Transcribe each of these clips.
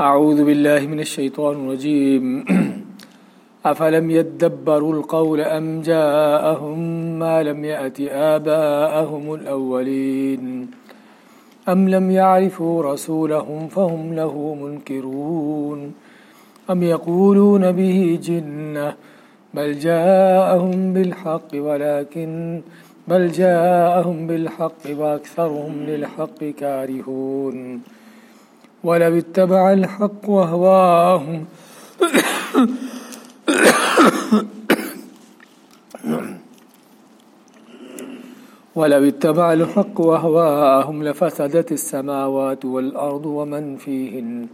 أعوذ بالله من الشيطان الرجيم. أفلم يدبروا القول أم جاءهم ما لم يأت آباءهم الأولين؟ أم لم يعرفوا رسولهم فهم له منكرون؟ أم يقولون به جنة، بل جاءهم بالحق ولكن، بل جاءهم بالحق وأكثرهم للحق كارهون. ولو اتبع الحق وهواهم ولو اتبع الحق وهواهم لفسدت السماوات والأرض ومن فيهن.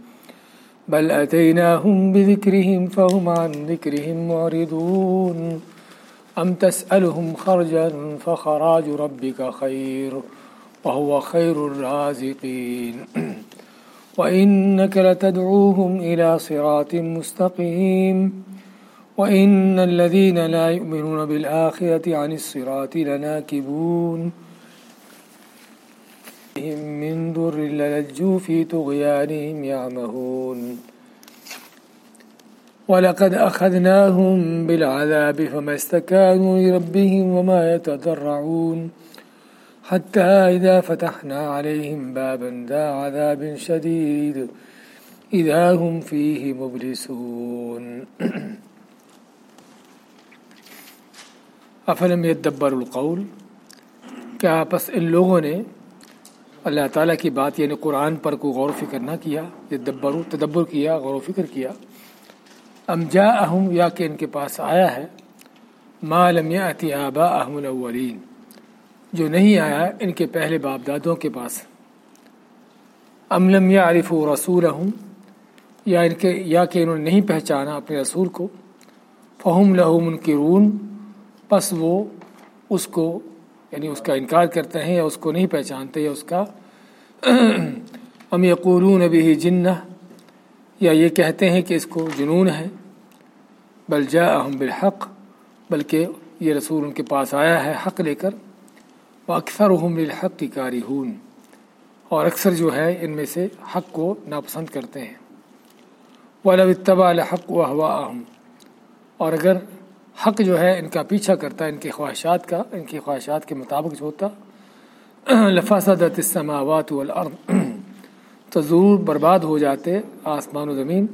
بل أتيناهم بذكرهم فهم عن ذكرهم معرضون. أم تسألهم خرجا فخراج ربك خير وهو خير الرازقين. وإنك لتدعوهم إلى صراط مستقيم وإن الذين لا يؤمنون بالآخرة عن الصراط لناكبون من در للجوا في طغيانهم يعمهون ولقد أخذناهم بالعذاب فما استكانوا لربهم وما يتضرعون حتى إذا فتحنا عليهم بابا ذا عذاب شديد إذا هم فيه مبلسون. افلم يدبر القول؟ کیا پس ان لوگوں نے اللہ تعالیٰ کی بات یعنی قرآن پر کو غور و فکر نہ کیا دبر تدبر کیا، غور و فکر کیا؟ ام جا اہم یا کہ ان کے پاس آیا ہے؟ ما لم یاتی آبا احم الاولین جو نہیں آیا ان کے پہلے باپ دادوں کے پاس۔ ام لم یعرف رسول ہوں یا ان کے، یا کہ انہوں نے نہیں پہچانا اپنے رسول کو، فہم لہو منکرون، پس وہ اس کو یعنی اس کا انکار کرتے ہیں یا اس کو نہیں پہچانتے یا اس کا۔ ام یقولون بھی جنہ، یا یہ کہتے ہیں کہ اس کو جنون ہے۔ بل جا اہم بالحق، بلکہ یہ رسول ان کے پاس آیا ہے، حق لے کر۔ وہ اکثر اہم الحق کی کاری ہون اور اکثر جو ہے ان میں سے حق کو ناپسند کرتے ہیں۔ وہ اتبا الحق و ہوا اہم اور اگر حق جو ہے ان کا پیچھا کرتا، ان کی خواہشات کا، ان کی خواہشات کے مطابق جو ہوتا لفاصدت السماوات والارض، تو ضرور برباد ہو جاتے آسمان و زمین۔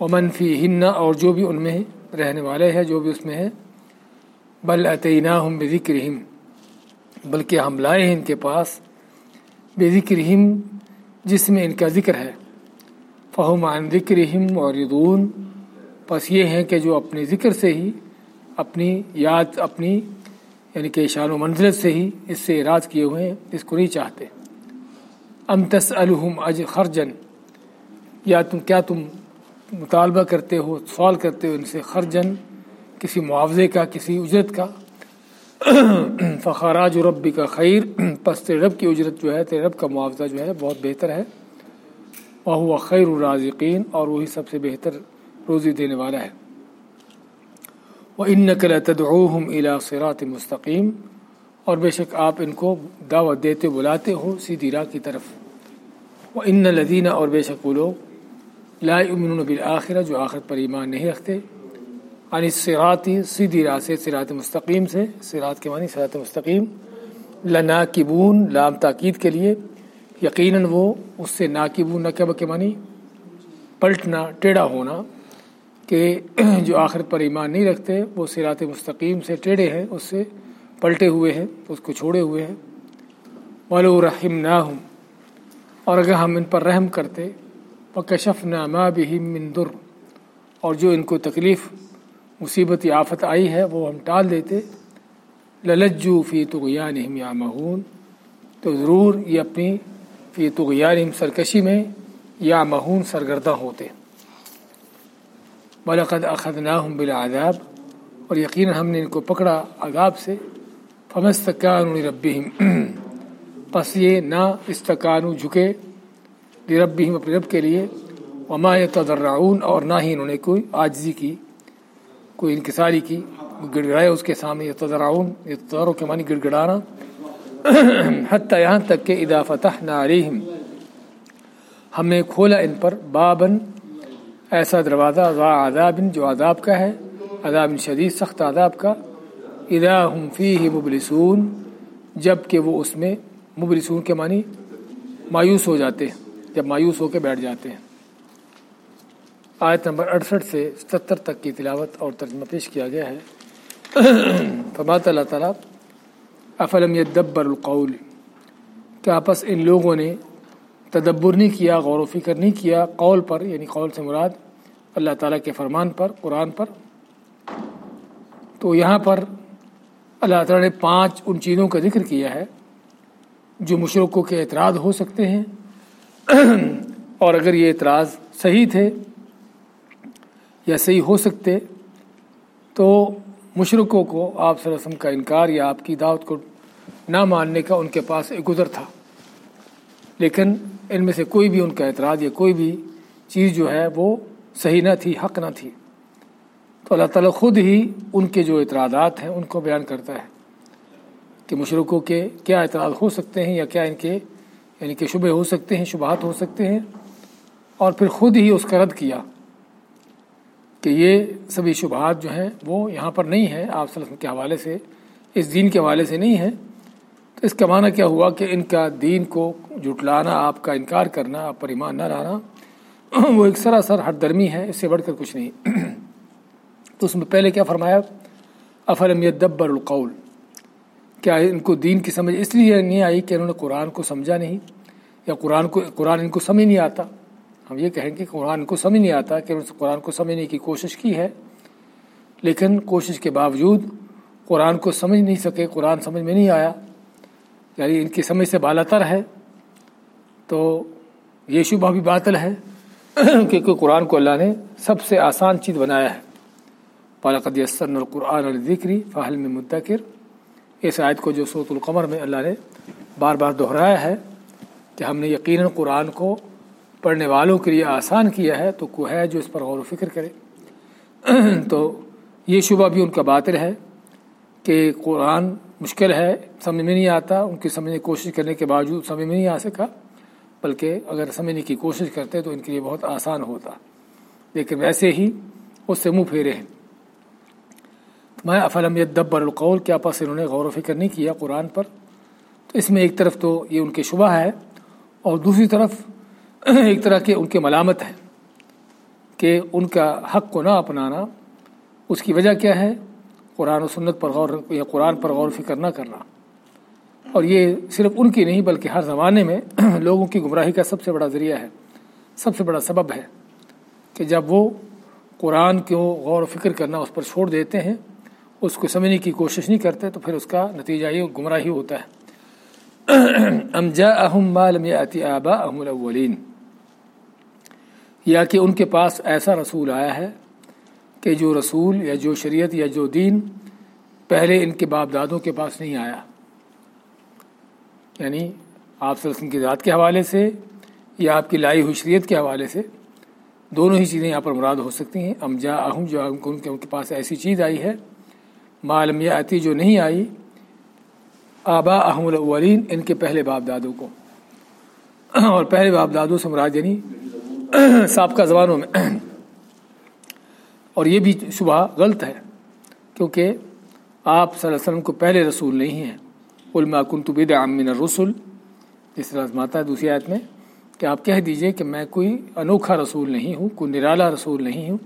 و منفی ہن اور جو بھی ان میں رہنے والے ہیں، جو بھی اس میں ہے بل عطینہ ہم بے ذکر بلکہ ہم لائے ہیں ان کے پاس بے ذکر جس میں ان کا ذکر ہے۔ فہم عن ذکر اور ردون بس یہ ہیں کہ جو اپنے ذکر سے ہی، اپنی یاد، اپنی یعنی کہ شان و منزلت سے ہی اس سے اراض کیے ہوئے ہیں، اس کو نہیں چاہتے۔ ام تس الحم اج خرجن۔ یا تم، کیا تم مطالبہ کرتے ہو، سوال کرتے ہو ان سے خرجن؟ کسی معاوضے کا، کسی اجرت کا؟ فخراج ربی کا خیر۔ پس تیرے رب کی اجرت جو ہے، تیرے رب کا معاوضہ جو ہے، بہت بہتر ہے۔ وہ خیر الرازقین، اور وہی سب سے بہتر روزی دینے والا ہے۔ وہ ان نقل تدعوہم الا صراط مستقیم اور بے شک آپ ان کو دعوت دیتے، بلاتے ہو سیدھی راہ کی طرف۔ وہ ان لدینہ اور بے شک وہ لوگ، لا امن بالآخرہ جو آخرت پر ایمان نہیں رکھتے۔ یعنی عن سراتی سیدھی راہ سے سرات مستقیم سے سرات کے معنی سرات مستقیم لنا کبون لام تاکید کے لیے، یقیناً وہ اس سے ناکبون نقب کے معنی پلٹنا، ٹیڑھا ہونا کہ جو آخرت پر ایمان نہیں رکھتے، وہ سرات مستقیم سے ٹیڑھے ہیں، اس سے پلٹے ہوئے ہیں، اس کو چھوڑے ہوئے ہیں۔ ولو رحم نہ ہوں اور اگر ہم ان پر رحم کرتے کشف نامہ بھی مندر اور جو ان کو تکلیف مصیبت آفت آئی ہے، وہ ہم ٹال دیتے۔ للجو فی تغیانہم یا مہون تو ضرور یہ اپنی فی تغیانہم سرکشی میں یا مہون سرگردہ ہوتے۔ بلقد اخذناہم بالعذاب۔ اور یقیناً ہم نے ان کو پکڑا عذاب سے۔ فمستکان ربہم پس یہ نہ استکانو جھکے لربہم اپنے رب کے لیے۔ وما یتضرعون اور نہ ہی انہوں نے کوئی عاجزی کی۔ کوئی انکساری کی گڑ گڑائے اس کے سامنے یتضرعون یتضرع کے معنی گڑ گڑانا حتی یہاں تک کہ اذا فتحنا علیہم، ہم نے کھولا ان پر بابن ایسا دروازہ وا عذاب، جو عذاب کا ہے، عذاب شدید، سخت عذاب کا۔ ادا ہم فی ہی مبلسون، جبکہ وہ اس میں مبلسون کے معنی مایوس ہو جاتے ہیں، جب مایوس ہو کے بیٹھ جاتے ہیں۔ آیت نمبر اڑسٹھ سے ستر تک کی تلاوت اور ترجمہ پیش کیا گیا ہے۔ فرماتا اللہ تعالیٰ، افلم یدبر القول؟ کہ آپس ان لوگوں نے تدبر نہیں کیا، غور و فکر نہیں کیا؟ قول پر یعنی قول سے مراد اللہ تعالیٰ کے فرمان پر، قرآن پر۔ تو یہاں پر اللہ تعالیٰ نے پانچ ان چیزوں کا ذکر کیا ہے جو مشرقوں کے اعتراض ہو سکتے ہیں۔ اور اگر یہ اعتراض صحیح تھے یا صحیح ہو سکتے، تو مشرقوں کو آپ صلی اللہ علیہ وسلم کا انکار یا آپ کی دعوت کو نہ ماننے کا ان کے پاس ایک گزر تھا۔ لیکن ان میں سے کوئی بھی ان کا اعتراض یا کوئی بھی چیز جو ہے وہ صحیح نہ تھی، حق نہ تھی۔ تو اللہ تعالیٰ خود ہی ان کے جو اعتراضات ہیں ان کو بیان کرتا ہے کہ مشرقوں کے کیا اعتراض ہو سکتے ہیں یا کیا ان کے یعنی کہ شبے ہو سکتے ہیں، شبہات ہو سکتے ہیں۔ اور پھر خود ہی اس کا رد کیا۔ کہ یہ سبھی شبہات جو ہیں وہ یہاں پر نہیں ہیں، آپ صلی اللہ علیہ وسلم کے حوالے سے، اس دین کے حوالے سے نہیں ہیں۔ تو اس کا معنی کیا ہوا کہ ان کا دین کو جٹلانا آپ کا انکار کرنا، آپ پر ایمان نہ لانا، وہ ایک سراسر ہر درمی ہے، اس سے بڑھ کر کچھ نہیں۔ تو اس میں پہلے کیا فرمایا؟ افرم دبر القول؟ کیا ان کو دین کی سمجھ اس لیے نہیں آئی کہ انہوں نے قرآن کو سمجھا نہیں؟ یا قرآن کو، قرآن ان کو سمجھ نہیں آتا؟ ہم یہ کہیں گے کہ قرآن کو سمجھ نہیں آتا کہ انہوں نے قرآن کو سمجھنے کی کوشش کی ہے، لیکن کوشش کے باوجود قرآن کو سمجھ نہیں سکے، قرآن سمجھ میں نہیں آیا۔ یعنی ان کی سمجھ سے بالا تر ہے۔ تو یہ شبہ بھی باطل ہے کیونکہ قرآن کو اللہ نے سب سے آسان چیز بنایا ہے۔ پالقد یسن القرآن الذکری فہل میں متکر اس آیت کو جو سوت القمر میں اللہ نے بار بار دہرایا ہے کہ ہم نے یقیناً قرآن کو پڑھنے والوں کے لیے آسان کیا ہے تو کو ہے جو اس پر غور و فکر کرے۔ تو یہ شبہ بھی ان کا باطل ہے کہ قرآن مشکل ہے، سمجھ میں نہیں آتا۔ ان کی سمجھنے کی کوشش کرنے کے باوجود سمجھ میں نہیں آ سکا۔ بلکہ اگر سمجھنے کی کوشش کرتے تو ان کے لیے بہت آسان ہوتا۔ لیکن ویسے ہی اس سے منہ پھیرے ہیں۔ میں افلم دبر القول؟ کیا پاس انہوں نے غور و فکر نہیں کیا قرآن پر؟ تو اس میں ایک طرف تو یہ ان کے شبہ ہے اور دوسری طرف ایک طرح کے ان کے ملامت ہے کہ ان کا حق کو نہ اپنانا، اس کی وجہ کیا ہے؟ قرآن و سنت پر غور، یا قرآن پر غور و فکر نہ کرنا۔ اور یہ صرف ان کی نہیں، بلکہ ہر زمانے میں لوگوں کی گمراہی کا سب سے بڑا ذریعہ ہے، سب سے بڑا سبب ہے کہ جب وہ قرآن کو غور و فکر کرنا اس پر چھوڑ دیتے ہیں، اس کو سمجھنے کی کوشش نہیں کرتے، تو پھر اس کا نتیجہ یہ گمراہی ہوتا ہے۔ ام آبا احم الاولین یا کہ ان کے پاس ایسا رسول آیا ہے کہ جو رسول یا جو شریعت یا جو دین پہلے ان کے باپ دادوں کے پاس نہیں آیا۔ یعنی آپ وسلم کی ذات کے حوالے سے یا آپ کی لائی ہوئی شریعت کے حوالے سے دونوں ہی چیزیں یہاں پر مراد ہو سکتی ہیں۔ ام جا اہم جو ان کے پاس ایسی چیز آئی ہے معلوم آتی جو نہیں آئی آبا احم الاولین، ان کے پہلے باپ دادوں کو۔ اور پہلے باپ دادوں سے مراد یعنی سابقہ زبانوں میں۔ اور یہ بھی شبہ غلط ہے، کیونکہ آپ صلی اللہ علیہ وسلم کو پہلے رسول نہیں ہیں۔ علما کن طبید عامن رسول جس طرح ماتا ہے دوسری آیت میں، کہ آپ کہہ دیجیے کہ میں کوئی انوکھا رسول نہیں ہوں، کوئی نرالا رسول نہیں ہوں،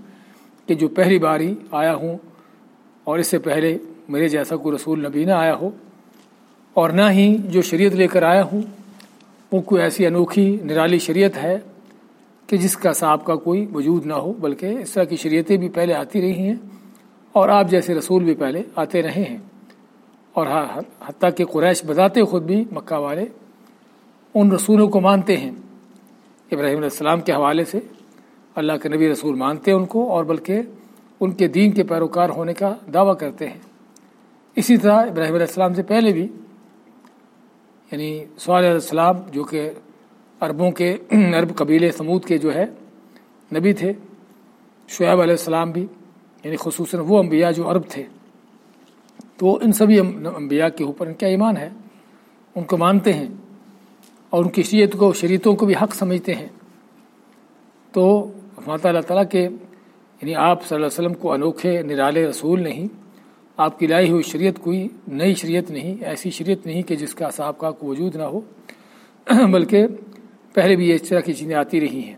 کہ جو پہلی باری آیا ہوں اور اس سے پہلے میرے جیسا کوئی رسول نبی نہ آیا ہو۔ اور نہ ہی جو شریعت لے کر آیا ہوں، وہ کوئی ایسی انوکھی نرالی شریعت ہے کہ جس کا صاحب کا کوئی وجود نہ ہو، بلکہ اس طرح کی شریعتیں بھی پہلے آتی رہی ہیں اور آپ جیسے رسول بھی پہلے آتے رہے ہیں۔ اور ہاں، حتیٰ کہ قریش بتاتے خود بھی مکہ والے ان رسولوں کو مانتے ہیں۔ ابراہیم علیہ السلام کے حوالے سے اللہ کے نبی رسول مانتے ہیں ان کو اور بلکہ ان کے دین کے پیروکار ہونے کا دعویٰ کرتے ہیں۔ اسی طرح ابراہیم علیہ السلام سے پہلے بھی یعنی سوال علیہ السلام جو کہ عربوں کے عرب قبیلے سمود کے جو ہے، نبی تھے، شعیب علیہ السلام بھی یعنی خصوصاً وہ انبیاء جو عرب تھے۔ تو ان سبھی انبیاء کے اوپر ان کا ایمان ہے، ان کو مانتے ہیں اور ان کی شریعت کو، شریعتوں کو بھی حق سمجھتے ہیں۔ تو ماتا اللہ تعالیٰ کے یعنی آپ صلی اللہ علیہ وسلم کو انوکھے، نرالے رسول نہیں آپ کی لائی ہوئی شریعت کوئی نئی شریعت نہیں، ایسی شریعت نہیں کہ جس کا سابقہ کو وجود نہ ہو۔ بلکہ پہلے بھی اس طرح کی چیزیں آتی رہی ہیں۔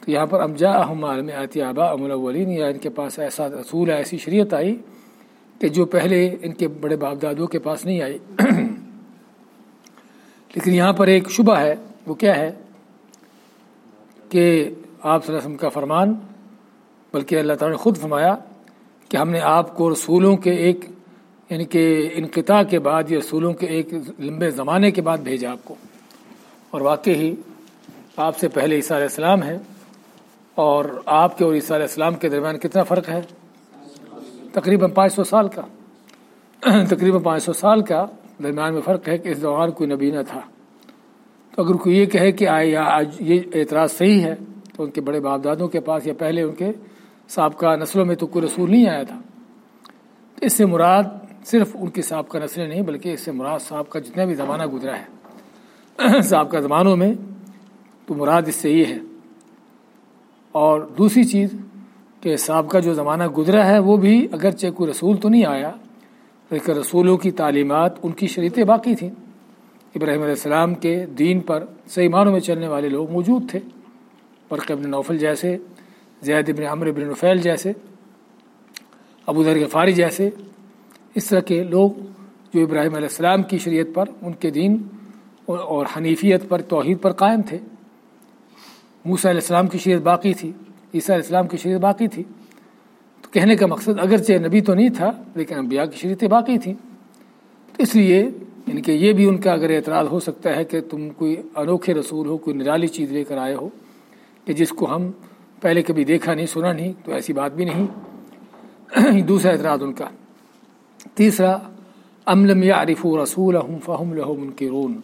تو یہاں پر امجا احم عالم آتی آبا ام الاولین، یا ان کے پاس ایسا رسول، ایسی شریعت آئی کہ جو پہلے ان کے بڑے باپ دادوں کے پاس نہیں آئی۔ لیکن یہاں پر ایک شبہ ہے، وہ کیا ہے؟ کہ آپ صلی اللہ علیہ وسلم کا فرمان، بلکہ اللہ تعالیٰ نے خود فرمایا کہ ہم نے آپ کو رسولوں کے ایک یعنی کہ انقطاع کے بعد یا رسولوں کے ایک لمبے زمانے کے بعد بھیجا آپ کو۔ اور واقعی آپ سے پہلے عیسیٰ علیہ السلام ہے اور آپ کے اور عیسیٰ علیہ السلام کے درمیان کتنا فرق ہے؟ تقریباً پانچ سو سال کا۔ تقریباً پانچ سو سال کا درمیان میں فرق ہے کہ اس دوران کوئی نبی نہ تھا۔ تو اگر کوئی یہ کہے کہ آئے، یا آج یہ اعتراض صحیح ہے تو ان کے بڑے باپ دادوں کے پاس یا پہلے ان کے سابقہ نسلوں میں تو کوئی رسول نہیں آیا تھا۔ تو اس سے مراد صرف ان کی سابقہ نسلیں نہیں، بلکہ اس سے مراد صاحب کا جتنا بھی زمانہ گزرا ہے۔ سابقہ زمانوں میں تو مراد اس سے یہ ہے۔ اور دوسری چیز کہ سابقہ جو زمانہ گزرا ہے، وہ بھی اگرچہ کوئی رسول تو نہیں آیا، لیکن رسولوں کی تعلیمات ان کی شریعتیں باقی تھیں۔ ابراہیم علیہ السلام کے دین پر صحیح معنوں میں چلنے والے لوگ موجود تھے۔ برق ابن نوفل جیسے زید ابن عمر ابن نفیل جیسے، ابو ذر غفاری جیسے، اس طرح کے لوگ جو ابراہیم علیہ السلام کی شریعت پر، ان کے دین اور حنیفیت پر، توحید پر قائم تھے۔ موسیٰ علیہ السلام کی شریعت باقی تھی، عیسیٰ علیہ السلام کی شریعت باقی تھی۔ تو کہنے کا مقصد اگرچہ نبی تو نہیں تھا، لیکن انبیاء کی شریعتیں باقی تھیں۔ تو اس لیے یعنی کہ یہ بھی ان کا اگر اعتراض ہو سکتا ہے کہ تم کوئی انوکھے رسول ہو، کوئی نرالی چیز لے کر آئے ہو، کہ جس کو ہم پہلے کبھی دیکھا نہیں، سنا نہیں، تو ایسی بات بھی نہیں۔ دوسرا اعتراض ان کا۔ تیسرا، ام لم یعرف رسول فہم لہ منکرون۔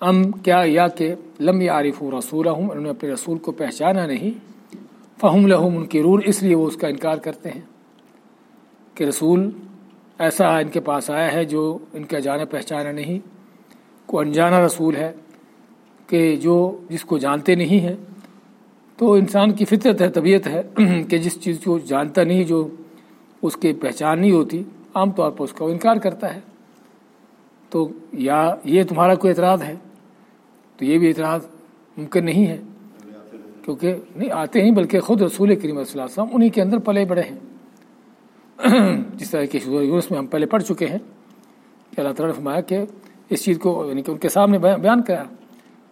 ام کیا یا کہ لم یعرف رسول ہوں انہوں نے اپنے رسول کو پہچانا نہیں، فہم لہ منکرون، اس لیے وہ اس کا انکار کرتے ہیں۔ کہ رسول ایسا ان کے پاس آیا ہے جو ان کا جانا پہچانا نہیں۔ کو انجانا رسول ہے کہ جو جس کو جانتے نہیں ہیں۔ تو انسان کی فطرت ہے، طبیعت ہے کہ جس چیز کو جانتا نہیں، جو اس کی پہچان نہیں ہوتی، عام طور پر اس کا انکار کرتا ہے۔ تو یا یہ تمہارا کوئی اعتراض ہے؟ تو یہ بھی اعتراض ممکن نہیں ہے۔ کیونکہ نہیں، آتے ہیں، بلکہ خود رسول کریم صلی اللہ علیہ وسلم انہیں کے اندر پلے بڑے ہیں۔ جس طرح کے یونس میں ہم پہلے پڑھ چکے ہیں کہ اللہ تعالیٰ نے فرمایا کہ اس چیز کو یعنی کہ ان کے سامنے بیان کرا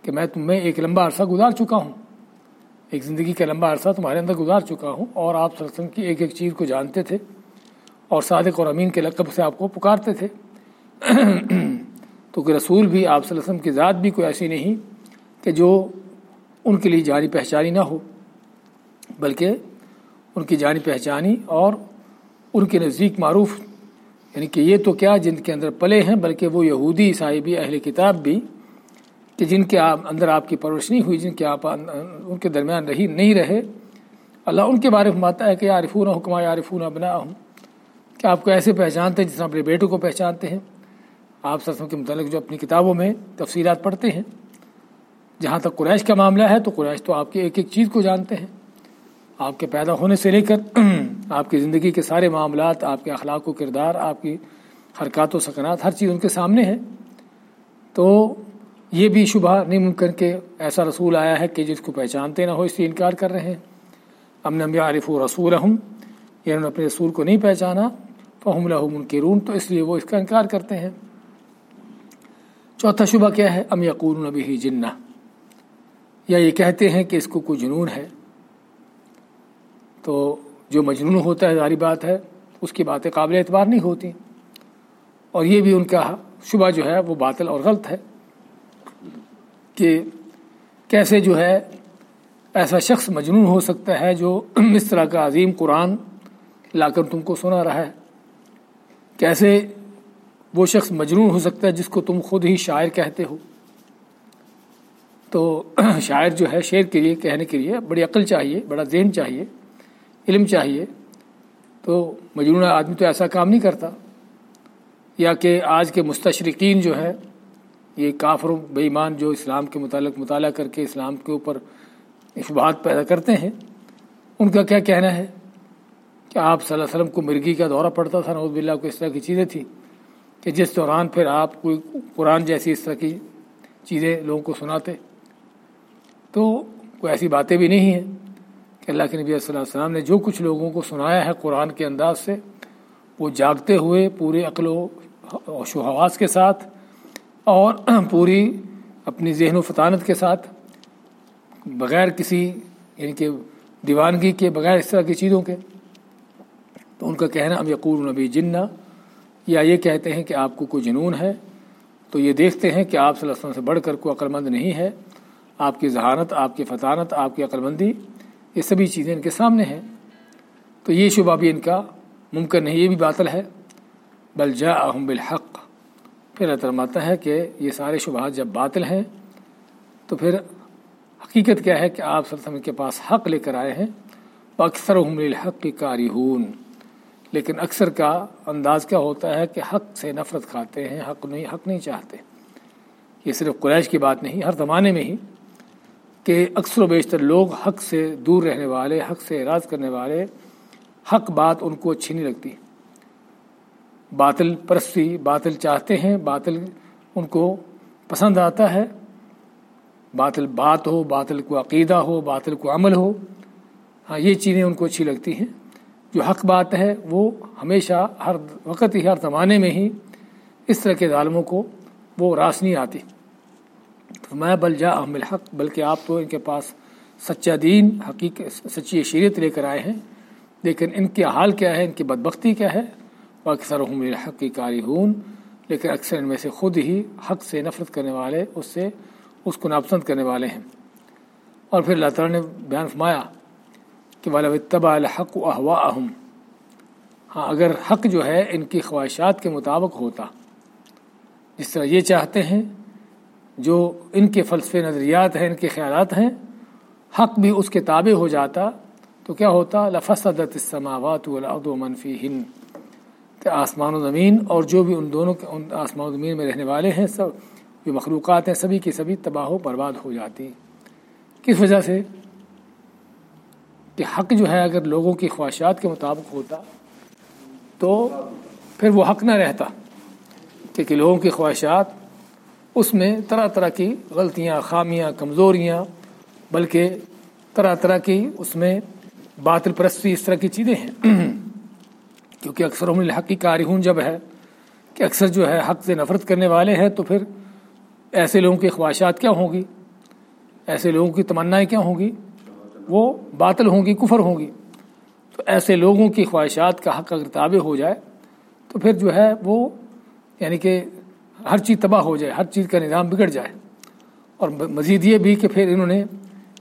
کہ میں تم میں ایک لمبا عرصہ گزار چکا ہوں۔ ایک زندگی کا لمبا عرصہ تمہارے اندر گزار چکا ہوں اور آپ صلی اللہ علیہ وسلم کی ایک ایک چیز کو جانتے تھے اور صادق اور امین کے لقب سے آپ کو پکارتے تھے۔ تو کہ رسول بھی آپ صلی اللہ علیہ وسلم کی ذات بھی کوئی ایسی نہیں کہ جو ان کے لیے جانی پہچانی نہ ہو، بلکہ ان کی جانی پہچانی اور ان کے نزدیک معروف یعنی کہ یہ تو کیا جن کے اندر پلے ہیں، بلکہ وہ یہودی عیسائی بھی اہل کتاب بھی کہ جن کے آپ اندر آپ کی پرورش نہیں ہوئی، جن کے آپ ان کے درمیان رہی نہیں رہے۔ اللہ ان کے بارے میں ماتا ہے کہ عارفون حکمہ عارفون بنا ہوں کہ آپ کو ایسے پہچانتے ہیں جس طرح اپنے بیٹوں کو پہچانتے ہیں۔ آپ سرسوں کے متعلق جو اپنی کتابوں میں تفصیلات پڑھتے ہیں۔ جہاں تک قریش کا معاملہ ہے، تو قریش تو آپ کی ایک ایک چیز کو جانتے ہیں۔ آپ کے پیدا ہونے سے لے کر آپ کی زندگی کے سارے معاملات، آپ کے اخلاق و کردار، آپ کی حرکات و سکنات، ہر چیز ان کے سامنے ہے۔ تو یہ بھی شبہ نہیں ممکن کہ ایسا رسول آیا ہے کہ جس کو پہچانتے نہ ہو اس لیے انکار کر رہے ہیں۔ امن امبیا عارف و رسول ہوں یا انہوں نے اپنے رسول کو نہیں پہچانا، فہم الحم ان کے رون تو اس لیے وہ اس کا انکار کرتے ہیں۔ چوتھا شبہ کیا ہے؟ ام یقون نبی ہی جنہ، یا یہ کہتے ہیں کہ اس کو کوئی جنون ہے۔ تو جو مجنون ہوتا ہے، ظاہری بات ہے، اس کی باتیں قابل اعتبار نہیں ہوتی۔ اور یہ بھی ان کا شبہ جو ہے، وہ باطل اور غلط ہے۔ کہ کیسے جو ہے ایسا شخص مجنون ہو سکتا ہے جو اس طرح کا عظیم قرآن لا کر تم کو سنا رہا ہے۔ کیسے وہ شخص مجنون ہو سکتا ہے جس کو تم خود ہی شاعر کہتے ہو۔ تو شاعر جو ہے شعر کے لیے، کہنے کے لیے بڑی عقل چاہیے، بڑا ذہن چاہیے، علم چاہیے۔ تو مجنون آدمی تو ایسا کام نہیں کرتا۔ یا کہ آج کے مستشرقین جو ہے یہ کافر بے ایمان جو اسلام کے متعلق مطالعہ کر کے اسلام کے اوپر شبہات پیدا کرتے ہیں، ان کا کیا کہنا ہے؟ کہ آپ صلی اللہ علیہ وسلم کو مرغی کا دورہ پڑتا تھا؟ نوز بلّہ کو اس طرح کی چیزیں تھیں کہ جس دوران پھر آپ کوئی قرآن جیسی اس طرح کی چیزیں لوگوں کو سناتے؟ تو کوئی ایسی باتیں بھی نہیں ہیں کہ اللہ کے نبی صلی اللہ علیہ وسلم نے جو کچھ لوگوں کو سنایا ہے قرآن کے انداز سے، وہ جاگتے ہوئے پورے عقل و حواس کے ساتھ اور پوری اپنی ذہن و فطانت کے ساتھ، بغیر کسی یعنی کہ دیوانگی کے، بغیر اس طرح کی چیزوں کے، تو ان کا کہنا اب یقور نبی جنا یا یہ کہتے ہیں کہ آپ کو کوئی جنون ہے، تو یہ دیکھتے ہیں کہ آپ صلی اللہ علیہ وسلم سے بڑھ کر کوئی عقل مند نہیں ہے، آپ کی ذہانت، آپ کی فطانت، آپ کی عقل مندی یہ سبھی چیزیں ان کے سامنے ہیں۔ تو یہ شبہ بھی ان کا ممکن نہیں، یہ بھی باطل ہے۔ بل جا بالحق پھر احترماتا ہے کہ یہ سارے شبہات جب باطل ہیں، تو پھر حقیقت کیا ہے کہ آپ صلی اللہ علیہ وسلم کے پاس حق لے کر آئے ہیں۔ وہ اکثر الحق کی کاری لیکن اکثر کا انداز کیا ہوتا ہے کہ حق سے نفرت کھاتے ہیں، حق نہیں حق نہیں چاہتے۔ یہ صرف قریش کی بات نہیں، ہر زمانے میں ہی کہ اکثر و بیشتر لوگ حق سے دور رہنے والے، حق سے اعراض کرنے والے، حق بات ان کو اچھی نہیں لگتی۔ باطل پرستی باطل چاہتے ہیں، باطل ان کو پسند آتا ہے۔ باطل بات ہو، باطل کو عقیدہ ہو، باطل کو عمل ہو ہاں یہ چیزیں ان کو اچھی لگتی ہیں۔ جو حق بات ہے، وہ ہمیشہ ہر وقت ہی، ہر زمانے میں ہی اس طرح کے ظالموں کو وہ راس نہیں آتی۔ تو میں بل جا احم الحق، بلکہ آپ تو ان کے پاس سچا دین حقیقت سچی شریعت لے کر آئے ہیں۔ لیکن ان کے حال کیا ہے؟ ان کی بدبختی کیا ہے؟ وہ اکثر حق کی کاری ہون لیکن اکثر ان میں سے خود ہی حق سے نفرت کرنے والے، اس سے، اس کو ناپسند کرنے والے ہیں۔ اور پھر اللہ تعالیٰ نے بیان فرمایا کہ والا طبع الحق و احوا اہم ہاں اگر حق جو ہے ان کی خواہشات کے مطابق ہوتا، جس طرح یہ چاہتے ہیں، جو ان کے فلسفے نظریات ہیں، ان کے خیالات ہیں، حق بھی اس کے تابع ہو جاتا، تو کیا ہوتا؟ لفصدت السماوات والارض ومن فیہن کہ آسمان و زمین اور جو بھی ان دونوں کے ان آسمان و زمین میں رہنے والے ہیں، سب جو مخلوقات ہیں، سبھی کی سبھی تباہ و برباد ہو جاتی کس وجہ سے؟ کہ حق جو ہے، اگر لوگوں کی خواہشات کے مطابق ہوتا تو پھر وہ حق نہ رہتا۔ کہ لوگوں کی خواہشات اس میں طرح طرح کی غلطیاں، خامیاں، کمزوریاں، بلکہ طرح طرح کی اس میں باطل پرستی، اس طرح کی چیزیں ہیں۔ کیونکہ اکثر الحق کی کارہون جب ہے کہ اکثر جو ہے حق سے نفرت کرنے والے ہیں تو پھر ایسے لوگوں کی خواہشات کیا ہوں گی؟ ایسے لوگوں کی تمنائیں کیا ہوں گی؟ وہ باطل ہوں گی، کفر ہوں گی۔ تو ایسے لوگوں کی خواہشات کا حق اگر تابع ہو جائے تو پھر جو ہے وہ یعنی کہ ہر چیز تباہ ہو جائے، ہر چیز کا نظام بگڑ جائے۔ اور مزید یہ بھی کہ پھر انہوں نے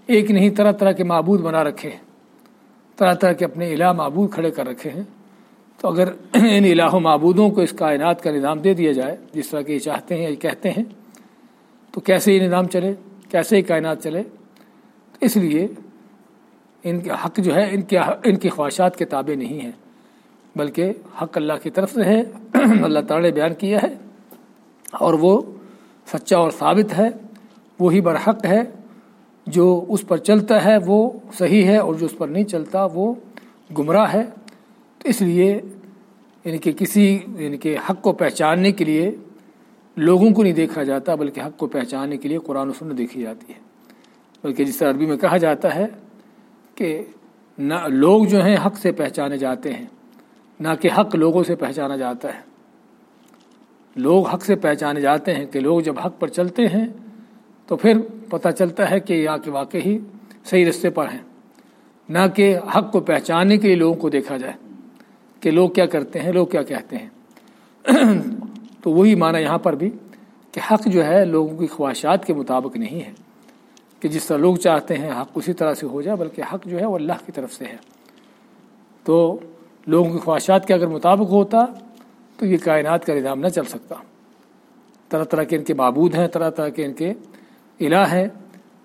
ایک نہیں، طرح طرح کے معبود بنا رکھے ہیں۔ طرح طرح کے اپنے الہ معبود کھڑے کر رکھے ہیں۔ تو اگر ان الہ و معبودوں کو اس کائنات کا نظام دے دیا جائے، جس طرح کہ یہ چاہتے ہیں یا کہتے ہیں، تو کیسے یہ نظام چلے؟ کیسے یہ کائنات چلے؟ تو اس لیے ان کے حق جو ہے، ان کے ان کی خواہشات کے تابع نہیں ہیں، بلکہ حق اللہ کی طرف سے ہے اللہ تعالیٰ نے بیان کیا ہے اور وہ سچا اور ثابت ہے، وہی برحق ہے۔ جو اس پر چلتا ہے وہ صحیح ہے اور جو اس پر نہیں چلتا وہ گمراہ ہے۔ تو اس لیے یعنی کہ کسی یعنی کہ حق کو پہچاننے کے لیے لوگوں کو نہیں دیکھا جاتا، بلکہ حق کو پہچاننے کے لیے قرآن و سنت دیکھی جاتی ہے۔ بلکہ جس طرح عربی میں کہا جاتا ہے کہ نہ لوگ جو ہیں حق سے پہچانے جاتے ہیں، نہ کہ حق لوگوں سے پہچانا جاتا ہے۔ لوگ حق سے پہچانے جاتے ہیں کہ لوگ جب حق پر چلتے ہیں تو پھر پتہ چلتا ہے کہ یہاں کے واقعی صحیح رستے پر ہیں۔ نہ کہ حق کو پہچاننے کے لیے لوگوں کو دیکھا جائے۔ کہ لوگ کیا کرتے ہیں، لوگ کیا کہتے ہیں۔ تو وہی معنی یہاں پر بھی کہ حق جو ہے لوگوں کی خواہشات کے مطابق نہیں ہے۔ کہ جس طرح لوگ چاہتے ہیں حق اسی طرح سے ہو جائے، بلکہ حق جو ہے وہ اللہ کی طرف سے ہے۔ تو لوگوں کی خواہشات کے اگر مطابق ہوتا تو یہ کائنات کا نظام نہ چل سکتا۔ طرح طرح کے ان کے معبود ہیں، طرح طرح کے ان کے الہ ہیں۔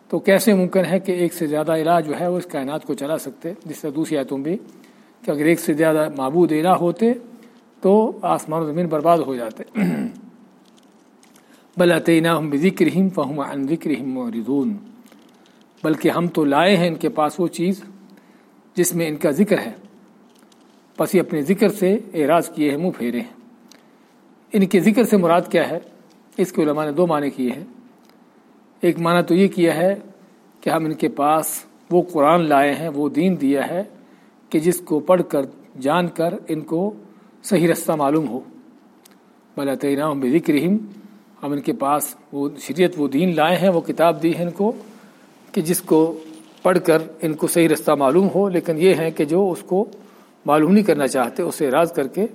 تو کیسے ممکن ہے کہ ایک سے زیادہ الہ جو ہے وہ اس کائنات کو چلا سکتے، جس طرح دوسری آیتوں بھی کہ اگر ایک سے زیادہ معبود الہ ہوتے تو آسمان و زمین برباد ہو جاتے۔ بل ہم ذکر ہم فہم ان ذکر بلکہ ہم تو لائے ہیں ان کے پاس وہ چیز جس میں ان کا ذکر ہے۔ پس یہ اپنے ذکر سے اعراض کیے ہیں، منہ پھیرے ہیں۔ ان کے ذکر سے مراد کیا ہے؟ اس کے علماء نے دو معنی کیے ہیں۔ ایک معنی تو یہ کیا ہے کہ ہم ان کے پاس وہ قرآن لائے ہیں، وہ دین دیا ہے کہ جس کو پڑھ کر جان کر ان کو صحیح رستہ معلوم ہو۔ بلا تعینہ ذکر ہم ان کے پاس وہ شریعت، وہ دین لائے ہیں، وہ کتاب دی ہے ان کو کہ جس کو پڑھ کر ان کو صحیح رستہ معلوم ہو، لیکن یہ ہے کہ جو اس کو معلوم نہیں کرنا چاہتے، اسے راز کر کے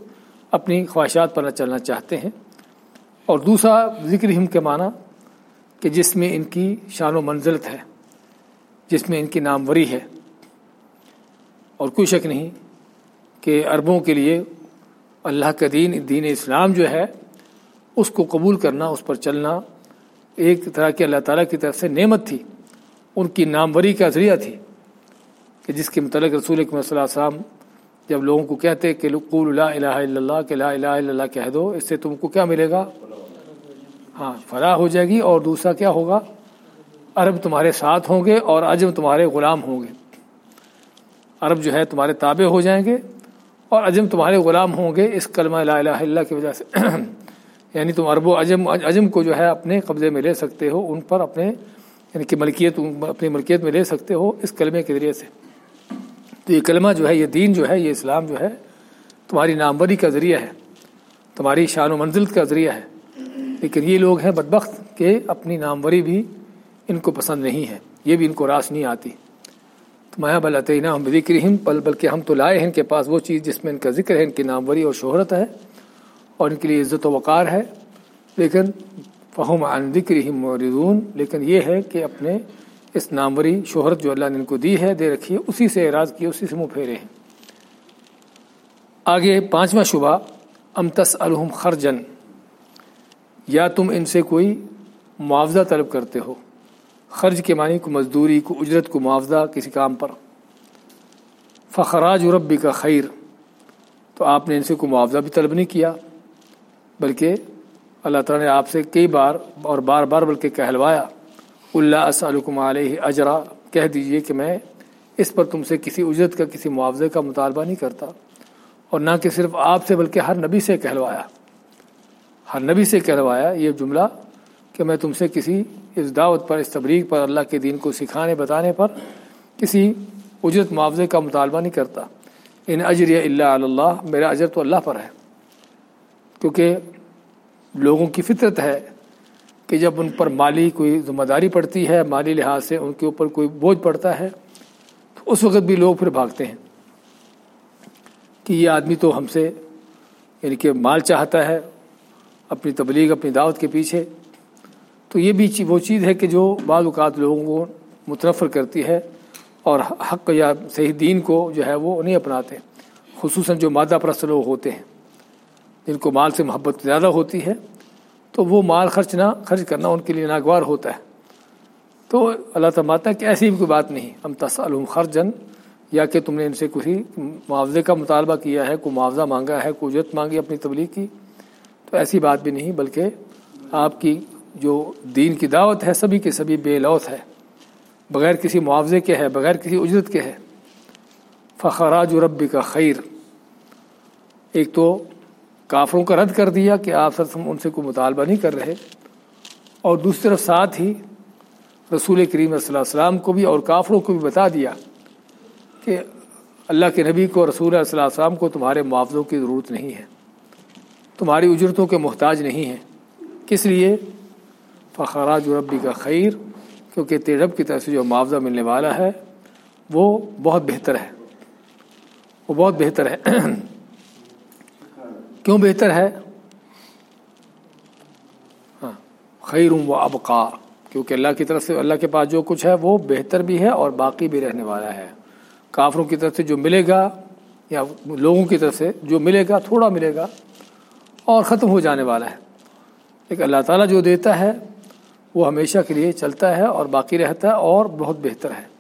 اپنی خواہشات پر نہ چلنا چاہتے ہیں۔ اور دوسرا ذکر ہم کے معنی کہ جس میں ان کی شان و منزلت ہے، جس میں ان کی ناموری ہے۔ اور کوئی شک نہیں کہ عربوں کے لیے اللہ کا دین دین اسلام جو ہے، اس کو قبول کرنا، اس پر چلنا ایک طرح کی اللہ تعالیٰ کی طرف سے نعمت تھی۔ ان کی ناموری کا ذریعہ تھی کہ جس کے متعلق رسول صلی اللہ علیہ وسلم جب لوگوں کو کہتے کہ قول لا الہ الا اللہ، کہ لا الہ الا اللہ کہہ دو، اس سے تم کو کیا ملے گا؟ ہاں فلاح ہو جائے گی اور دوسرا کیا ہوگا؟ عرب تمہارے ساتھ ہوں گے اور عجم تمہارے غلام ہوں گے۔ عرب جو ہے تمہارے تابع ہو جائیں گے اور عجم تمہارے غلام ہوں گے اس کلمہ لا الہ اللہ کی وجہ سے۔ یعنی تم عرب و عجم عجم کو جو ہے اپنے قبضے میں لے سکتے ہو، ان پر اپنے یعنی کہ ملکیت، اپنی ملکیت میں لے سکتے ہو اس کلمے کے ذریعے سے۔ تو یہ کلمہ جو ہے، یہ دین جو ہے، یہ اسلام جو ہے، تمہاری ناموری کا ذریعہ ہے، تمہاری شان و منزل کا ذریعہ ہے۔ لیکن یہ لوگ ہیں بدبخت کہ اپنی ناموری بھی ان کو پسند نہیں ہے، یہ بھی ان کو راس نہیں آتی۔ تو مایا بلطینہ ہم ذکر ہم پل بلکہ ہم تو لائے ہیں ان کے پاس وہ چیز جس میں ان کا ذکر ہے، ان کی ناموری اور شہرت ہے، اور ان کے لیے عزت و وقار ہے۔ لیکن فہم عن ذکر ہی موردون لیکن یہ ہے کہ اپنے اس ناموری شہرت جو اللہ نے ان کو دی ہے، دے رکھی ہے، اسی سے اعراض کیے، اسی سے منہ پھیرے ہیں۔ آگے پانچواں شبہ امتس الحم خرجن یا تم ان سے کوئی معاوضہ طلب کرتے ہو۔ خرچ کے معنی کو مزدوری، کو اجرت، کو معاوضہ کسی کام پر۔ فخراج ربی کا خیر۔ تو آپ نے ان سے کوئی معاوضہ بھی طلب نہیں کیا، بلکہ اللہ تعالیٰ نے آپ سے کئی بار اور بار بار بلکہ کہلوایا، اللہ اسلکم علیہ اجرا کہہ دیجیے کہ میں اس پر تم سے کسی اجرت کا، کسی معاوضے کا مطالبہ نہیں کرتا، اور نہ کہ صرف آپ سے بلکہ ہر نبی سے کہلوایا۔ ہر نبی سے کہلوایا یہ جملہ کہ میں تم سے کسی اس دعوت پر، اس تبریک پر، اللہ کے دین کو سکھانے، بتانے پر کسی اجرت معاوضے کا مطالبہ نہیں کرتا۔ ان اجر اللہ اللہ، میرا اجر تو اللہ پر ہے۔ کیونکہ لوگوں کی فطرت ہے کہ جب ان پر مالی کوئی ذمہ داری پڑتی ہے، مالی لحاظ سے ان کے اوپر کوئی بوجھ پڑتا ہے، تو اس وقت بھی لوگ پھر بھاگتے ہیں کہ یہ آدمی تو ہم سے یعنی کہ مال چاہتا ہے، اپنی تبلیغ، اپنی دعوت کے پیچھے۔ تو یہ بھی وہ چیز ہے کہ جو بعض اوقات لوگوں کو متنفر کرتی ہے اور حق یا صحیح دین کو جو ہے وہ نہیں اپناتے، خصوصاً جو مادہ پرست لوگ ہوتے ہیں۔ جن کو مال سے محبت زیادہ ہوتی ہے، تو وہ مال خرچ نہ خرچ کرنا ان کے لیے ناگوار ہوتا ہے۔ تو اللہ تعالیٰ کہ ایسی بھی کوئی بات نہیں، ہم تسلم خرجن یا کہ تم نے ان سے کسی معاوضے کا مطالبہ کیا ہے، کوئی معاوضہ مانگا ہے، کوئی اجرت مانگی اپنی تبلیغ کی، تو ایسی بات بھی نہیں، بلکہ آپ کی جو دین کی دعوت ہے، سبھی کے سبھی بے لوت ہے۔ بغیر کسی معاوضے کے ہے، بغیر کسی اجرت کے ہے۔ فخراج ربی کا خیر۔ ایک تو کافروں کا رد کر دیا کہ آپ سر ان سے کوئی مطالبہ نہیں کر رہے۔ اور دوسری طرف ساتھ ہی رسول کریم صلی اللہ علیہ وسلم کو بھی اور کافروں کو بھی بتا دیا کہ اللہ کے نبی کو، رسول صلی اللہ علیہ وسلم کو تمہارے معاوضوں کی ضرورت نہیں ہے۔ تمہاری اجرتوں کے محتاج نہیں ہیں۔ کس لیے؟ فخراج ربی کا خیر، کیونکہ تیرب کی طرف سے جو معاوضہ ملنے والا ہے، وہ بہت بہتر ہے۔ وہ بہت بہتر ہے۔ کیوں بہتر ہے؟ ہاں خیر و ابقا، کیونکہ اللہ کی طرف سے، اللہ کے پاس جو کچھ ہے، وہ بہتر بھی ہے اور باقی بھی رہنے والا ہے۔ کافروں کی طرف سے جو ملے گا، یا لوگوں کی طرف سے جو ملے گا، تھوڑا ملے گا اور ختم ہو جانے والا ہے۔ لیکن اللہ تعالیٰ جو دیتا ہے وہ ہمیشہ کے لیے چلتا ہے اور باقی رہتا ہے اور بہت بہتر ہے۔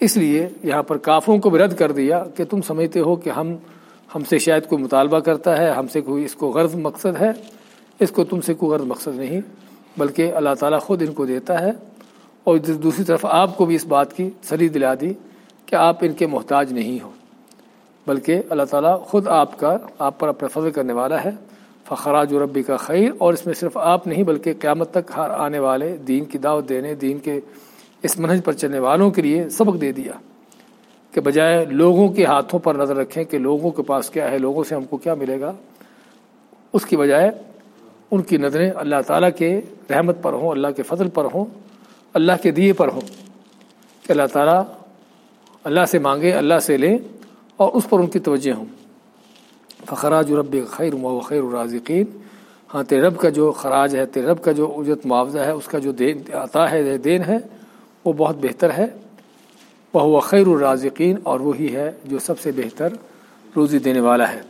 اس لیے یہاں پر کافروں کو بھی رد کر دیا کہ تم سمجھتے ہو کہ ہم ہم سے شاید کوئی مطالبہ کرتا ہے، ہم سے کوئی اس کو غرض مقصد ہے۔ اس کو تم سے کوئی غرض مقصد نہیں، بلکہ اللہ تعالیٰ خود ان کو دیتا ہے۔ اور دوسری طرف آپ کو بھی اس بات کی سری دلا دی کہ آپ ان کے محتاج نہیں ہو، بلکہ اللہ تعالیٰ خود آپ کا، آپ پر اپنا فضل کرنے والا ہے۔ فخراج و ربی کا خیر، اور اس میں صرف آپ نہیں بلکہ قیامت تک ہر آنے والے، دین کی دعوت دینے، دین کے اس منہج پر چلنے والوں کے لیے سبق دے دیا کہ بجائے لوگوں کے ہاتھوں پر نظر رکھیں کہ لوگوں کے پاس کیا ہے، لوگوں سے ہم کو کیا ملے گا، اس کی بجائے ان کی نظریں اللہ تعالیٰ کے رحمت پر ہوں، اللہ کے فضل پر ہوں، اللہ کے دیے پر ہوں کہ اللہ تعالیٰ اللہ سے مانگے، اللہ سے لیں اور اس پر ان کی توجہ ہوں۔ فخراج رب خیر و خیر الرازقین۔ ہاں تیرے رب کا جو خراج ہے، تیرے رب کا جو اجرت معاوضہ ہے، اس کا جو دین، عطا ہے دین ہے، وہ بہت بہتر ہے۔ وہ خیر الرازقین، اور وہی ہے جو سب سے بہتر روزی دینے والا ہے۔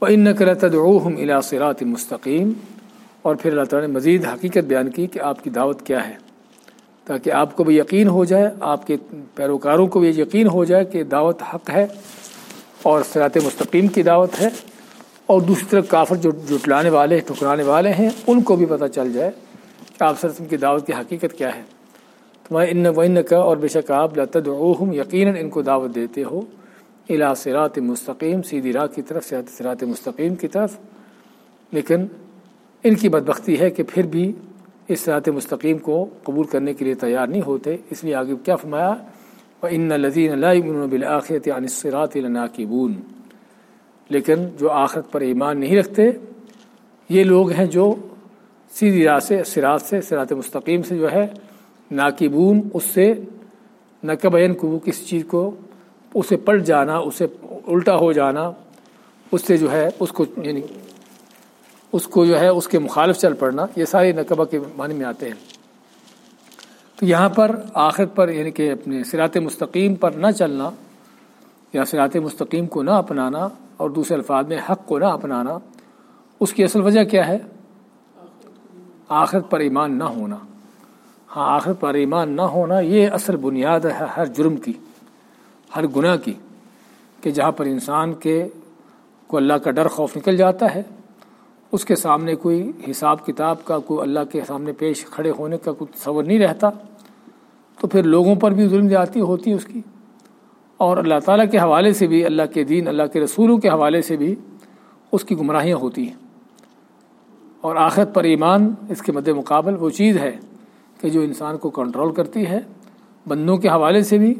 وہ ان نقل الى صراط مستقیم اور پھر اللہ تعالیٰ نے مزید حقیقت بیان کی کہ آپ کی دعوت کیا ہے۔ تاکہ آپ کو بھی یقین ہو جائے، آپ کے پیروکاروں کو بھی یقین ہو جائے کہ دعوت حق ہے۔ اور صراط مستقیم کی دعوت ہے اور دوسری طرف کافر جو جٹلانے والے، ٹھکرانے والے ہیں، ان کو بھی پتہ چل جائے کہ آپ سر کی دعوت کی حقیقت کیا ہے۔ تمہارے ان وین کا اور ان لیکن لذین اللہ بالآخرت عن الصراط لناکبون لیکن جو آخرت پر ایمان نہیں رکھتے، یہ لوگ ہیں جو سیدھی راہ سے سرات سے سرات مستقیم سے جو ہے ناکبون، اس سے نقبین کو کسی چیز کو، اسے پلٹ جانا، اسے الٹا ہو جانا، اس سے جو ہے، اس کو یعنی اس کو جو ہے، اس کے مخالف چل پڑنا، یہ سارے نقبہ کے معنی میں آتے ہیں۔ تو یہاں پر آخر پر یعنی کہ اپنے سرات مستقیم پر نہ چلنا یا سرات مستقیم کو نہ اپنانا اور دوسرے الفاظ میں حق کو نہ اپنانا، اس کی اصل وجہ کیا ہے؟ آخرت پر ایمان نہ ہونا۔ ہاں آخرت پر ایمان نہ ہونا یہ اصل بنیاد ہے ہر جرم کی، ہر گناہ کی، کہ جہاں پر انسان کے کو اللہ کا ڈر خوف نکل جاتا ہے اس کے سامنے کوئی حساب کتاب کا، کوئی اللہ کے سامنے پیش کھڑے ہونے کا کوئی تصور نہیں رہتا، تو پھر لوگوں پر بھی ظلم جاتی ہوتی ہے اس کی۔ اور اللہ تعالیٰ کے حوالے سے بھی، اللہ کے دین، اللہ کے رسولوں کے حوالے سے بھی اس کی گمراہیاں ہوتی ہیں۔ اور آخرت پر ایمان اس کے مد مقابل وہ چیز ہے کہ جو انسان کو کنٹرول کرتی ہے۔ بندوں کے حوالے سے بھی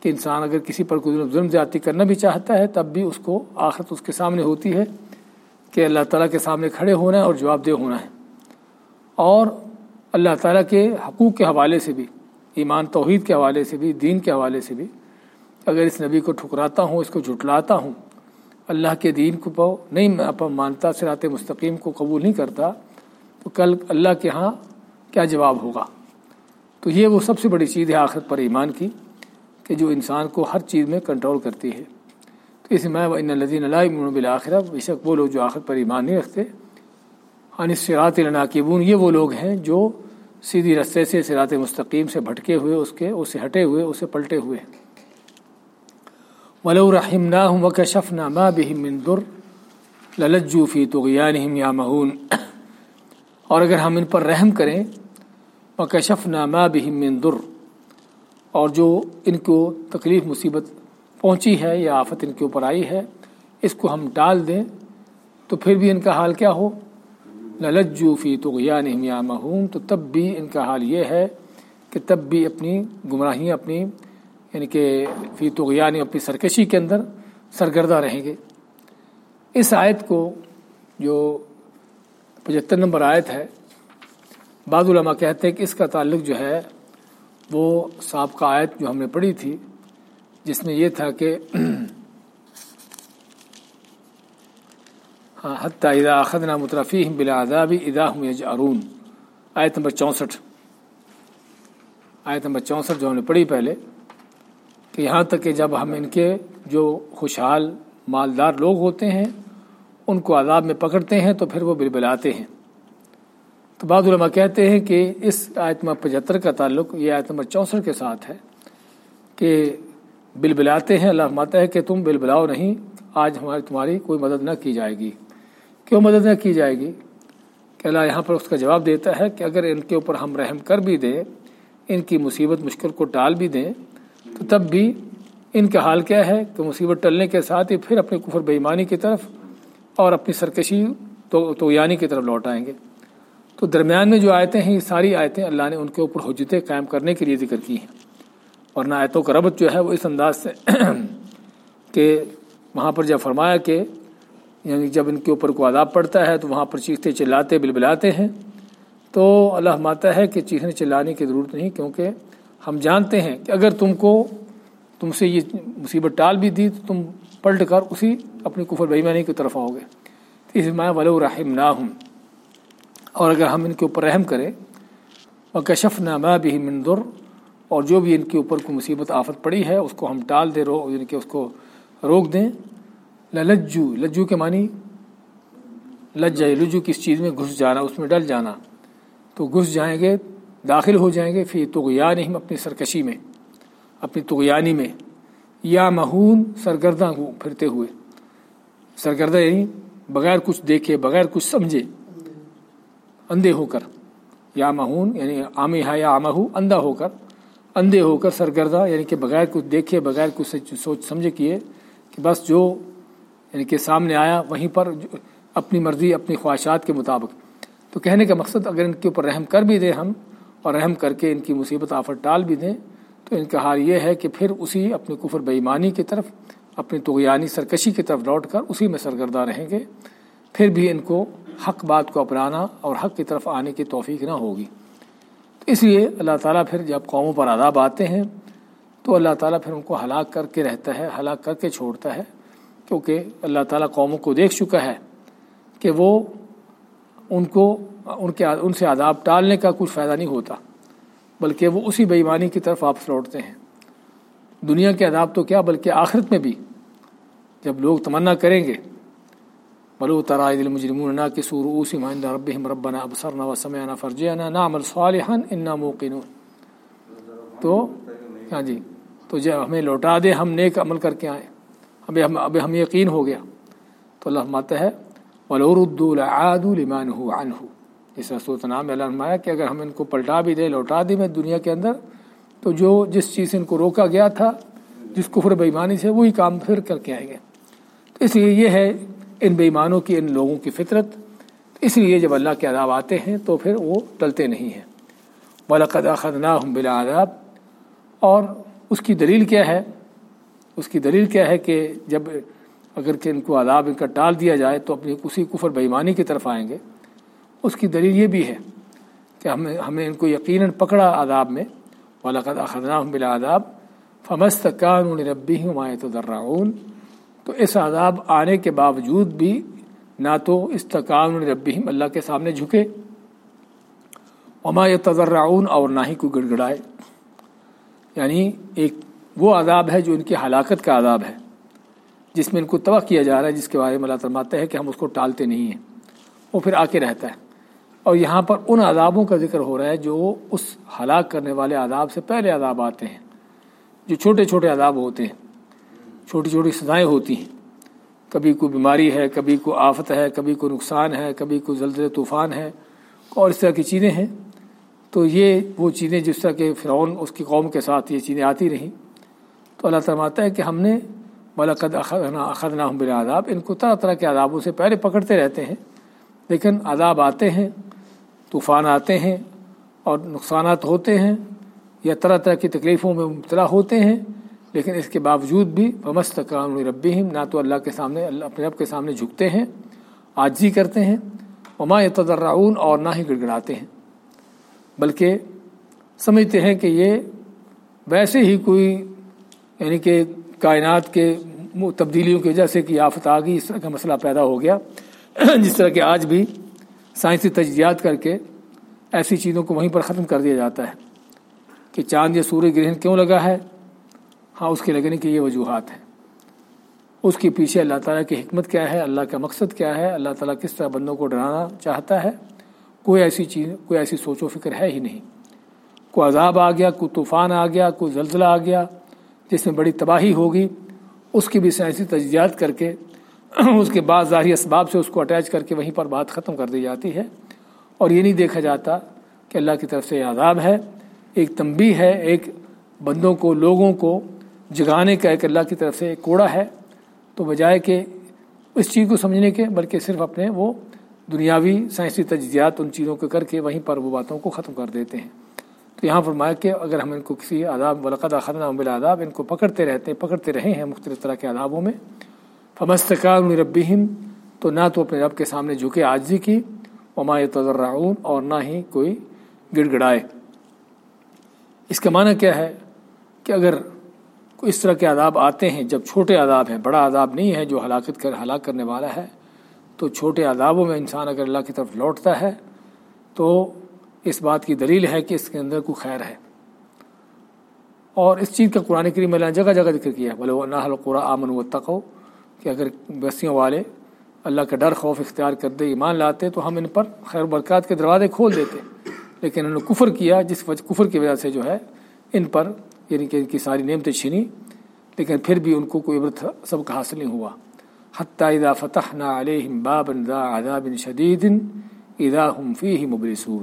کہ انسان اگر کسی پر کوئی ظلم زیادتی کرنا بھی چاہتا ہے، تب بھی اس کو آخرت اس کے سامنے ہوتی ہے۔ کہ اللہ تعالیٰ کے سامنے کھڑے ہونا ہے اور جواب دہ ہونا ہے۔ اور اللہ تعالیٰ کے حقوق کے حوالے سے بھی، ایمان توحید کے حوالے سے بھی، دین کے حوالے سے بھی، اگر اس نبی کو ٹھکراتا ہوں، اس کو جھٹلاتا ہوں، اللہ کے دین کو نہیں مانتا سرات مستقیم کو قبول نہیں کرتا، تو کل اللہ کے ہاں کیا جواب ہوگا؟ تو یہ وہ سب سے بڑی چیز ہے آخرت پر ایمان کی، کہ جو انسان کو ہر چیز میں کنٹرول کرتی ہے۔ اس میں ان لذین اللہ بالآخرہ بے شک وہ لوگ جو آخرت پر ایمان نہیں رکھتے انصرات الناکبون یہ وہ لوگ ہیں جو سیدھی رستے سے سرات مستقیم سے بھٹکے ہوئے، اس کے اسے ہٹے ہوئے اسے پلٹے ہوئے ولو رحم نہ ہوں وکشف نہ ماں بہم در للجو فی تو یا مہون اور اگر ہم ان پر رحم کریں وکشف نہ ماں بہم در اور جو ان کو تکلیف، مصیبت پہنچی ہے یا آفت ان کے اوپر آئی ہے، اس کو ہم ٹال دیں تو پھر بھی ان کا حال کیا ہو؟ للجو فی تو یا مہوم تو تب بھی ان کا حال یہ ہے کہ تب بھی اپنی گمراہیاں، اپنی یعنی کہ فی تو اپنی سرکشی کے اندر سرگردہ رہیں گے۔ اس آیت کو جو پچہتر نمبر آیت ہے، بعض علماء کہتے ہیں کہ اس کا تعلق جو ہے وہ سابقہ آیت جو ہم نے پڑھی تھی جس میں یہ تھا کہ ہاں، حتیٰ ادا خدنا مترفی بلا ادابی ادا ہوں ارون آیت نمبر چونسٹھ۔ آیت نمبر چونسٹھ جو ہم نے پڑھی پہلے کہ یہاں تک کہ جب ہم ان کے جو خوشحال مالدار لوگ ہوتے ہیں، ان کو عذاب میں پکڑتے ہیں تو پھر وہ بلبلاتے ہیں۔ تو بعض علماء کہتے ہیں کہ اس آیت نمبر پچہتر کا تعلق، یہ آیت نمبر چونسٹھ کے ساتھ ہے کہ بلبلاتے ہیں۔ اللہ ماتا ہے کہ تم بلبلاؤ نہیں، آج ہماری تمہاری کوئی مدد نہ کی جائے گی۔ کیوں مدد نہ کی جائے گی؟ کہ اللہ یہاں پر اس کا جواب دیتا ہے کہ اگر ان کے اوپر ہم رحم کر بھی دیں، ان کی مصیبت مشکل کو ٹال بھی دیں، تو تب بھی ان کا حال کیا ہے؟ کہ مصیبت ٹلنے کے ساتھ ہی پھر اپنے کفر بےمانی کی طرف اور اپنی سرکشی تو تو یعنی کی طرف لوٹ آئیں گے۔ تو درمیان میں جو آیتیں ہیں، یہ ساری آیتیں اللہ نے ان کے اوپر حجتیں قائم کرنے کے لیے ذکر کی ہیں۔ اور نہ آیتوں کا ربط جو ہے وہ اس انداز سے کہ وہاں پر جب فرمایا کہ یعنی جب ان کے اوپر کو عذاب پڑتا ہے تو وہاں پر چیختے چلاتے بلبلاتے ہیں، تو اللہ ماتا ہے کہ چیخنے چلانے کی ضرورت نہیں، کیونکہ ہم جانتے ہیں کہ اگر تم کو، تم سے یہ مصیبت ٹال بھی دی تو تم پلٹ کر اسی اپنی کفر بےمانی کی طرف آؤ گے۔ اس میں ولو رحم نہ ہوں اور اگر ہم ان کے اوپر رحم کریں اور کشف نامہ بھی مندر اور جو بھی ان کے اوپر کو مصیبت آفت پڑی ہے، اس کو ہم ٹال دے رو یعنی کہ اس کو روک دیں۔ لجو لجو کے معنی لج جائے، لجو کس چیز میں گھس جانا اس میں ڈل جانا۔ تو گھس جائیں گے، داخل ہو جائیں گے پھر تو نہیں اپنی سرکشی میں، اپنی تغیانی میں۔ یا مہون سرگردہ پھرتے ہوئے۔ سرگردہ یعنی بغیر کچھ دیکھے، بغیر کچھ سمجھے، اندھے ہو کر۔ یا مہون یعنی عام ہا یا آمہ اندھا ہو کر۔ اندھے ہو کر سرگردہ یعنی کہ بغیر کچھ دیکھے، بغیر کچھ سوچ سمجھے کیے کہ بس جو یعنی کہ سامنے آیا، وہیں پر اپنی مرضی، اپنی خواہشات کے مطابق۔ تو کہنے کا مقصد اگر ان کے اوپر رحم کر بھی دیں ہم اور رحم کر کے ان کی مصیبت آفت ٹال بھی دیں، تو ان کا حال یہ ہے کہ پھر اسی اپنی کفر بےمانی کی طرف، اپنی تغیانی سرکشی کی طرف لوٹ کر اسی میں سرگردہ رہیں گے۔ پھر بھی ان کو حق بات کو اپنانا اور حق کی طرف آنے کی توفیق نہ ہوگی۔ اس لیے اللہ تعالیٰ پھر جب قوموں پر عذاب آتے ہیں، تو اللہ تعالیٰ پھر ان کو ہلاک کر کے رہتا ہے، ہلاک کر کے چھوڑتا ہے، کیونکہ اللہ تعالیٰ قوموں کو دیکھ چکا ہے کہ وہ ان کو، ان کے، ان سے عذاب ٹالنے کا کچھ فائدہ نہیں ہوتا، بلکہ وہ اسی بےمانی کی طرف واپس لوٹتے ہیں۔ دنیا کے عذاب تو کیا، بلکہ آخرت میں بھی۔ جب لوگ تمنا کریں گے بلو ترا دل مجرمون نا کہ سور اوسی مائندہ رب ربنا ابصرنا و سمعنا فرجعنا نعمل صالحا انا موقنون. تو ہاں جی تو جب ہمیں لوٹا دے، ہم نیک عمل کر کے آئیں ابھی ہم ابھی ہم یقین ہو گیا۔ تو اللہ ماتا ہے ولورد العاد لمان ہو عن ہو اس رسول نام اللہ نمایا کہ اگر ہم ان کو پلٹا بھی دیں لوٹا دیں میں دنیا کے اندر، تو جو جس چیز سے ان کو روکا گیا تھا، جس کفر بےمانی سے، وہی کام پھر کر کے آئیں گے تو اس لیے یہ ہے ان بےمانوں کی، ان لوگوں کی فطرت۔ اس لیے جب اللہ کے عذاب آتے ہیں تو پھر وہ ٹلتے نہیں ہیں۔ بلقد خدنا ہم بلا عذاب اور اس کی دلیل کیا ہے؟ اس کی دلیل کیا ہے کہ جب اگر کہ ان کو عذاب ان کا ٹال دیا جائے تو اپنی اسی کفر بےمانی کی طرف آئیں گے۔ اس کی دلیل یہ بھی ہے کہ ہمیں ہمیں ان کو یقیناً پکڑا عذاب میں۔ ولاقد خدنا ہوں بلا عذاب فمست کان ربی ہوں تو اس عذاب آنے کے باوجود بھی نہ تو استقام ربی اللہ کے سامنے جھکے۔ وما تضرعون اور نہ ہی کوئی گڑ گڑائے یعنی ایک وہ عذاب ہے جو ان کی ہلاکت کا عذاب ہے، جس میں ان کو تباہ کیا جا رہا ہے، جس کے بارے میں اللہ فرماتا ہے کہ ہم اس کو ٹالتے نہیں ہیں۔ وہ پھر آ کے رہتا ہے۔ اور یہاں پر ان عذابوں کا ذکر ہو رہا ہے جو اس ہلاک کرنے والے عذاب سے پہلے عذاب آتے ہیں، جو چھوٹے چھوٹے عذاب ہوتے ہیں۔ چھوٹی چھوٹی سزائیں ہوتی ہیں۔ کبھی کوئی بیماری ہے، کبھی کوئی آفت ہے، کبھی کوئی نقصان ہے، کبھی کوئی زلزلے، طوفان ہے، اور اس طرح کی چیزیں ہیں۔ تو یہ وہ چیزیں جس طرح کہ فرعون اس کی قوم کے ساتھ یہ چیزیں آتی رہیں۔ تو اللہ فرماتا ہے کہ ہم نے ملکد اخذنا ہم بلا عذاب ان کو طرح طرح کے عذابوں سے پہلے پکڑتے رہتے ہیں، لیکن عذاب آتے ہیں، طوفان آتے ہیں، اور نقصانات ہوتے ہیں، یا طرح طرح کی تکلیفوں میں مبتلا ہوتے ہیں لیکن اس کے باوجود بھی بمست کرام ربیم نہ تو اللہ کے سامنے، اللہ اپنے رب کے سامنے جھکتے ہیں آجی کرتے ہیں، وما تدرعون اور نہ ہی گڑ گڑاتے ہیں۔ بلکہ سمجھتے ہیں کہ یہ ویسے ہی کوئی یعنی کہ کائنات کے تبدیلیوں کی وجہ سے کہ آفت آ گئی، اس طرح کا مسئلہ پیدا ہو گیا۔ جس طرح کہ آج بھی سائنسی تجزیات کر کے ایسی چیزوں کو وہیں پر ختم کر دیا جاتا ہے کہ چاند یا سورج گرہن کیوں لگا ہے؟ ہاں اس کے لگنے کی یہ وجوہات ہیں۔ اس کے پیچھے اللہ تعالیٰ کی حکمت کیا ہے؟ اللہ کا مقصد کیا ہے؟ اللہ تعالیٰ کس طرح بندوں کو ڈرانا چاہتا ہے؟ کوئی ایسی چیز، کوئی ایسی سوچ و فکر ہے ہی نہیں۔ کوئی عذاب آ گیا، کوئی طوفان آ گیا، کوئی زلزلہ آ گیا، جس میں بڑی تباہی ہوگی، اس کی بھی سائنسی تجزیات کر کے، اس کے بعد ظاہری اسباب سے اس کو اٹیچ کر کے وہیں پر بات ختم کر دی جاتی ہے۔ اور یہ نہیں دیکھا جاتا کہ اللہ کی طرف سے یہ عذاب ہے۔ ایک تنبی ہے، ایک بندوں کو، لوگوں کو جگانے کا ایک اللہ کی طرف سے ایک کوڑا ہے، تو بجائے کہ اس چیز کو سمجھنے کے، بلکہ صرف اپنے وہ دنیاوی سائنسی تجزیات ان چیزوں کو کر کے وہیں پر وہ باتوں کو ختم کر دیتے ہیں۔ تو یہاں فرمایا کہ اگر ہم ان کو کسی آداب ولقد خطرہ بالآداب ان کو پکڑتے رہتے ہیں پکڑتے رہے ہیں مختلف طرح کے آدابوں میں فمستقام ربیم تو نہ تو اپنے رب کے سامنے جھکے آجزی کی، وما تذرعون اور نہ ہی کوئی گڑ گڑائے اس کا معنی کیا ہے؟ کہ اگر اس طرح کے عذاب آتے ہیں۔ جب چھوٹے عذاب ہیں، بڑا عذاب نہیں ہے جو ہلاکت کر، ہلاک کرنے والا ہے، تو چھوٹے عذابوں میں انسان اگر اللہ کی طرف لوٹتا ہے، تو اس بات کی دلیل ہے کہ اس کے اندر کوئی خیر ہے۔ اور اس چیز کا قرآن کریم اللہ نے جگہ جگہ ذکر کیا بولے وہ نہ قرآن آمن و تقو کہ اگر بستیوں والے اللہ کا ڈر، خوف، اختیار کر دے ایمان لاتے، تو ہم ان پر خیر برکات کے دروازے کھول دیتے۔ لیکن انہوں نے کفر کیا، جس وجہ کفر کی وجہ سے جو ہے، ان پر یعنی کہ ان کی ساری نعمتیں چھینی لیکن پھر بھی ان کو کوئی عبرت سب کا حاصل نہیں ہوا۔ حتیٰ اذا فتحنا علیہم بابا ذا عذاب شدید اذا هم فیہ مبلسون۔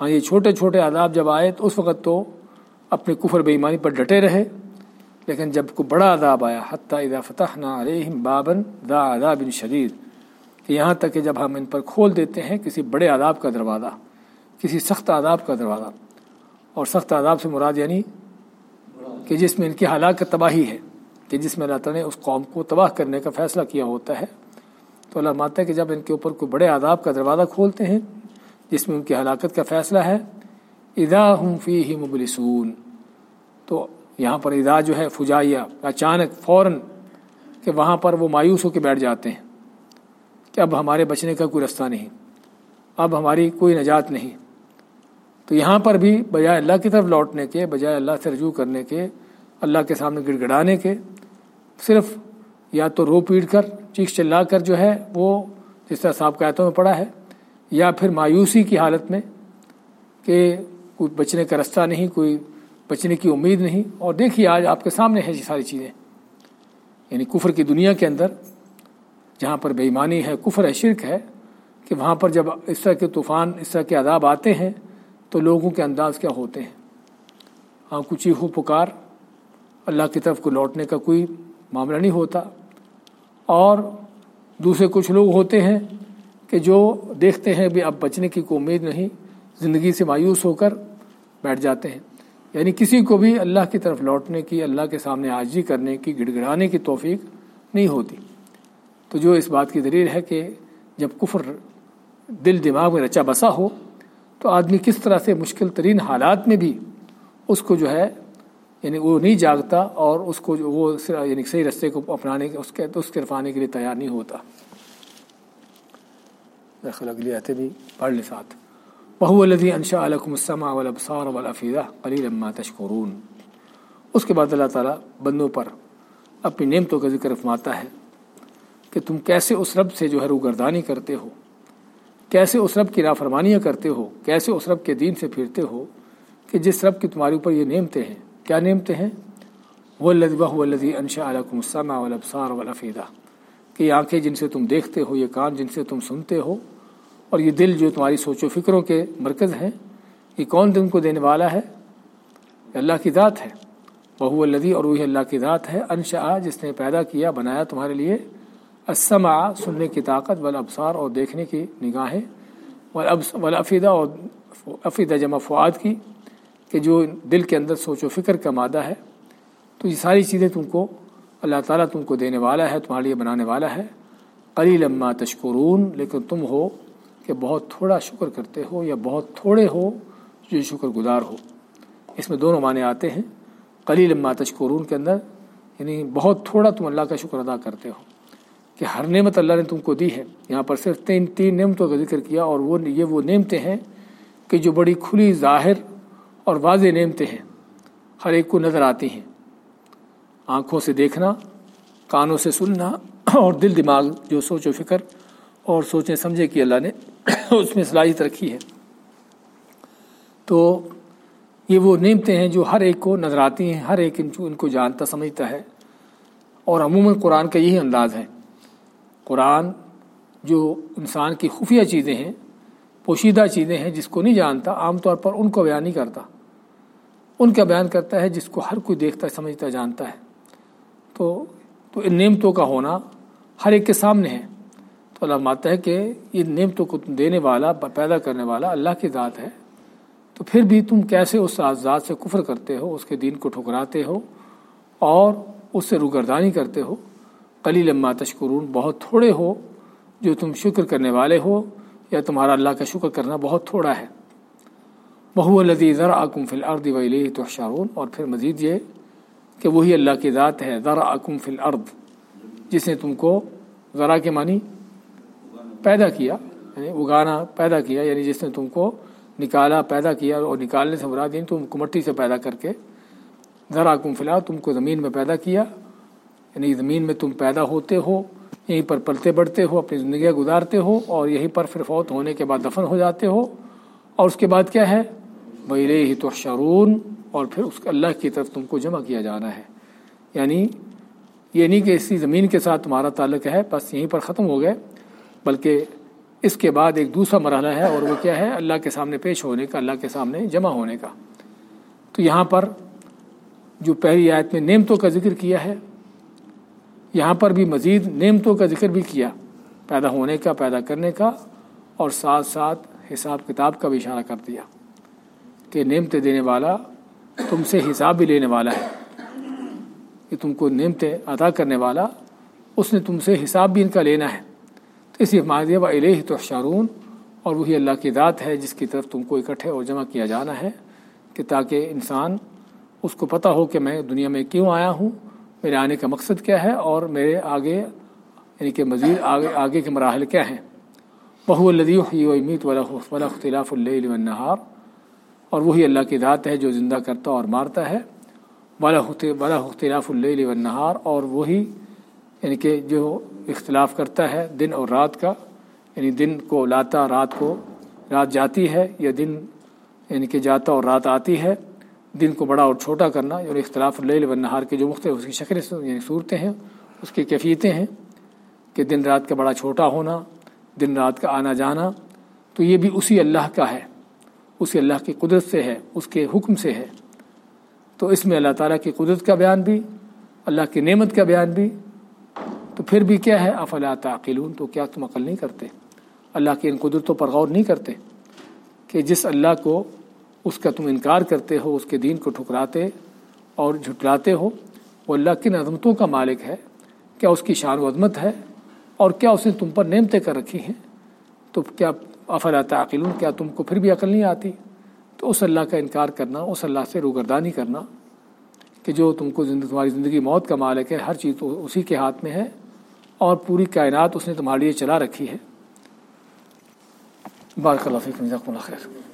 ہاں یہ چھوٹے چھوٹے عذاب جب آئے تو اس وقت تو اپنے کفر بے ایمانی پر ڈٹے رہے، لیکن جب کوئی بڑا عذاب آیا، حتیٰ اذا فتحنا علیہم بابا ذا عذاب شدید کہ یہاں تک کہ جب ہم ان پر کھول دیتے ہیں کسی بڑے عذاب کا دروازہ، کسی سخت عذاب کا دروازہ، اور سخت عذاب سے مراد یعنی کہ جس میں ان کی ہلاک تباہی ہے، کہ جس میں اللہ تعالیٰ نے اس قوم کو تباہ کرنے کا فیصلہ کیا ہوتا ہے۔ تو اللہ مانتا ہے کہ جب ان کے اوپر کوئی بڑے عذاب کا دروازہ کھولتے ہیں، جس میں ان کی ہلاکت کا فیصلہ ہے ادا ہم فی ہی مبلسون۔ تو یہاں پر ادا جو ہے، فجائیہ، اچانک، فوراً کہ وہاں پر وہ مایوس ہو کے بیٹھ جاتے ہیں کہ اب ہمارے بچنے کا کوئی رستہ نہیں، اب ہماری کوئی نجات نہیں۔ تو یہاں پر بھی بجائے اللہ کی طرف لوٹنے کے، بجائے اللہ سے رجوع کرنے کے، اللہ کے سامنے گڑ گڑانے کے، صرف یا تو رو پیٹ کر، چیخ چلا کر جو ہے وہ جس طرح صاحب قیتوں میں پڑا ہے، یا پھر مایوسی کی حالت میں کہ کوئی بچنے کا رستہ نہیں، کوئی بچنے کی امید نہیں۔ اور دیکھیے آج آپ کے سامنے ہے یہ ساری چیزیں۔ یعنی کفر کی دنیا کے اندر جہاں پر بے ایمانی ہے، کفر ہے، شرک ہے، کہ وہاں پر جب اس طرح کے طوفان، اس طرح کے عذاب آتے ہیں تو لوگوں کے انداز کیا ہوتے ہیں؟ ہاں کچھ ہی ہو پکار، اللہ کی طرف کو لوٹنے کا کوئی معاملہ نہیں ہوتا۔ اور دوسرے کچھ لوگ ہوتے ہیں کہ جو دیکھتے ہیں بھی اب بچنے کی کوئی امید نہیں، زندگی سے مایوس ہو کر بیٹھ جاتے ہیں۔ یعنی کسی کو بھی اللہ کی طرف لوٹنے کی، اللہ کے سامنے عاجزی کرنے کی گڑ گڑانے کی توفیق نہیں ہوتی۔ تو جو اس بات کی دلیل ہے کہ جب کفر دل دماغ میں رچا بسا ہو تو آدمی کس طرح سے مشکل ترین حالات میں بھی اس کو جو ہے یعنی وہ نہیں جاگتا اور اس کو جو وہ یعنی صحیح رستے کو اپنانے کے اس کے، اس طرف آنے کے لیے تیار نہیں ہوتا۔ اگلی آتے بھی پڑھ لے ساتھ۔ بہو الدی انشا علکم السلام والابصار والافیدہ قلیل ما تشکرون اس کے بعد اللہ تعالیٰ بندوں پر اپنی نعمتوں کا ذکر فرماتا ہے کہ تم کیسے اس رب سے جو ہے روگردانی کرتے ہو۔ کیسے اس رب کی نافرمانیاں کرتے ہو؟ کیسے اس رب کے دین سے پھرتے ہو کہ جس رب کی تمہارے اوپر یہ نعمتیں ہیں؟ کیا نعمتیں ہیں؟ وہ وہ لذی انشا علیکم السلام والابصار والافیدہ کہ یہ آنکھیں جن سے تم دیکھتے ہو، یہ کان جن سے تم سنتے ہو، اور یہ دل جو تمہاری سوچ و فکروں کے مرکز ہیں، یہ کون تم کو دینے والا ہے؟ اللہ کی ذات ہے۔ وہ الدی اور وہی اللہ کی ذات ہے انشا جس نے پیدا کیا، بنایا تمہارے لیے۔ اسما سننے کی طاقت، والابصار اور دیکھنے کی نگاہیں والافیدہ اور افیدہ جمع فواد کی، کہ جو دل کے اندر سوچ و فکر کا مادہ ہے۔ تو یہ ساری چیزیں تم کو، اللہ تعالیٰ تم کو دینے والا ہے، تمہارے لیے بنانے والا ہے۔ قلی لما تشکرون، لیکن تم ہو کہ بہت تھوڑا شکر کرتے ہو یا بہت تھوڑے ہو جو شکر گزار ہو۔ اس میں دونوں معنی آتے ہیں۔ قلی لما تشکرون کے اندر یعنی بہت تھوڑا تم اللہ کا شکر ادا کرتے ہو۔ کہ ہر نعمت اللہ نے تم کو دی ہے۔ یہاں پر صرف تین تین نعمتوں کا ذکر کیا اور وہ یہ وہ نعمتیں ہیں کہ جو بڑی کھلی ظاہر اور واضح نعمتیں ہیں۔ ہر ایک کو نظر آتی ہیں۔ آنکھوں سے دیکھنا، کانوں سے سننا اور دل دماغ جو سوچ و فکر اور سوچیں سمجھے کہ اللہ نے اس میں صلاحیت رکھی ہے۔ تو یہ وہ نعمتیں ہیں جو ہر ایک کو نظر آتی ہیں، ہر ایک ان کو جانتا، سمجھتا ہے اور عموماً قرآن کا یہی انداز ہے۔ قرآن جو انسان کی خفیہ چیزیں ہیں، پوشیدہ چیزیں ہیں جس کو نہیں جانتا، عام طور پر ان کو بیان نہیں کرتا۔ ان کا بیان کرتا ہے جس کو ہر کوئی دیکھتا، سمجھتا، جانتا ہے۔ تو تو ان نعمتوں کا ہونا ہر ایک کے سامنے ہے۔ تو اللہ مانتا ہے کہ ان نعمتوں کو دینے والا، پیدا کرنے والا اللہ کی ذات ہے۔ تو پھر بھی تم کیسے اس ذات سے کفر کرتے ہو، اس کے دین کو ٹھکراتے ہو اور اس سے روگردانی کرتے ہو؟ کلی لمہ تشکرون، بہت تھوڑے ہو جو تم شکر کرنے والے ہو، یا تمہارا اللہ کا شکر کرنا بہت تھوڑا ہے۔ بہو الدی ذرا اکم فل ارد ولی تو شارون اور پھر مزید یہ کہ وہی اللہ کی ذات ہے ذرا اکم فل ارد جس نے تم کو ذرا کے معنی پیدا کیا یعنی اگانا پیدا کیا یعنی جس نے تم کو نکالا پیدا کیا اور نکالنے سے مراد یعنی تم کو مٹی سے پیدا کر کے ذرا کم فلا تم کو زمین میں پیدا کیا۔ یعنی زمین میں تم پیدا ہوتے ہو، یہیں پر پلتے بڑھتے ہو، اپنی زندگیاں گزارتے ہو اور یہیں پر پھر فوت ہونے کے بعد دفن ہو جاتے ہو۔ اور اس کے بعد کیا ہے؟ بلے ہی تو اور پھر اس اللہ کی طرف تم کو جمع کیا جانا ہے۔ یعنی یہ نہیں کہ اسی زمین کے ساتھ تمہارا تعلق ہے، بس یہیں پر ختم ہو گئے۔ بلکہ اس کے بعد ایک دوسرا مرحلہ ہے، اور وہ کیا ہے؟ اللہ کے سامنے پیش ہونے کا، اللہ کے سامنے جمع ہونے کا۔ تو یہاں پر جو پہلی آیت میں نعمتوں کا ذکر کیا ہے یہاں پر بھی مزید نعمتوں کا ذکر بھی کیا، پیدا ہونے کا، پیدا کرنے کا، اور ساتھ ساتھ حساب کتاب کا بھی اشارہ کر دیا کہ نعمتیں دینے والا تم سے حساب بھی لینے والا ہے۔ کہ تم کو نعمتیں ادا کرنے والا اس نے تم سے حساب بھی ان کا لینا ہے۔ تو اسی ماضی و علیہ تو شارون اور وہی اللہ کی ذات ہے جس کی طرف تم کو اکٹھے اور جمع کیا جانا ہے کہ تاکہ انسان اس کو پتہ ہو کہ میں دنیا میں کیوں آیا ہوں میرے آنے کا مقصد کیا ہے اور میرے آگے یعنی کہ مزید آگے آگے کے مراحل کیا ہیں؟ بہو الدی و امیت ولا اختلاف النہار اور وہی اللہ کی ذات ہے جو زندہ کرتا اور مارتا ہے، ولا ولا اختلاف اللہ والنہار، اور وہی یعنی کہ جو اختلاف کرتا ہے دن اور رات کا یعنی دن کو لاتا، رات کو، رات جاتی ہے یا دن یعنی کہ جاتا اور رات آتی ہے دن کو بڑا اور چھوٹا کرنا یعنی اختلاف اللیل و نہار کے جو مختلف اس کی شکلیں یعنی صورتیں ہیں، اس کی کیفیتیں ہیں کہ دن رات کا بڑا چھوٹا ہونا، دن رات کا آنا جانا، تو یہ بھی اسی اللہ کا ہے، اسی اللہ کی قدرت سے ہے، اس کے حکم سے ہے۔ تو اس میں اللہ تعالیٰ کی قدرت کا بیان بھی، اللہ کی نعمت کا بیان بھی۔ تو پھر بھی کیا ہے؟ افلا تعقلون، تو کیا تم عقل نہیں کرتے؟ اللہ کی ان قدرتوں پر غور نہیں کرتے کہ جس اللہ کو اس کا تم انکار کرتے ہو، اس کے دین کو ٹھکراتے اور جھٹلاتے ہو۔ وہ اللہ کی عظمتوں کا مالک ہے۔ کیا اس کی شان و عظمت ہے؟ اور کیا اس نے تم پر نعمتیں کر رکھی ہیں؟ تو کیا افلا تعقلون؟ کیا تم کو پھر بھی عقل نہیں آتی؟ تو اس اللہ کا انکار کرنا، اس اللہ سے روگردانی کرنا کہ جو تم کو تمہاری زندگی موت کا مالک ہے، ہر چیز اسی کے ہاتھ میں ہے اور پوری کائنات اس نے تمہارے لیے چلا رکھی ہے۔ بارک اللہ فیکم، جزاکم اللہ خیر۔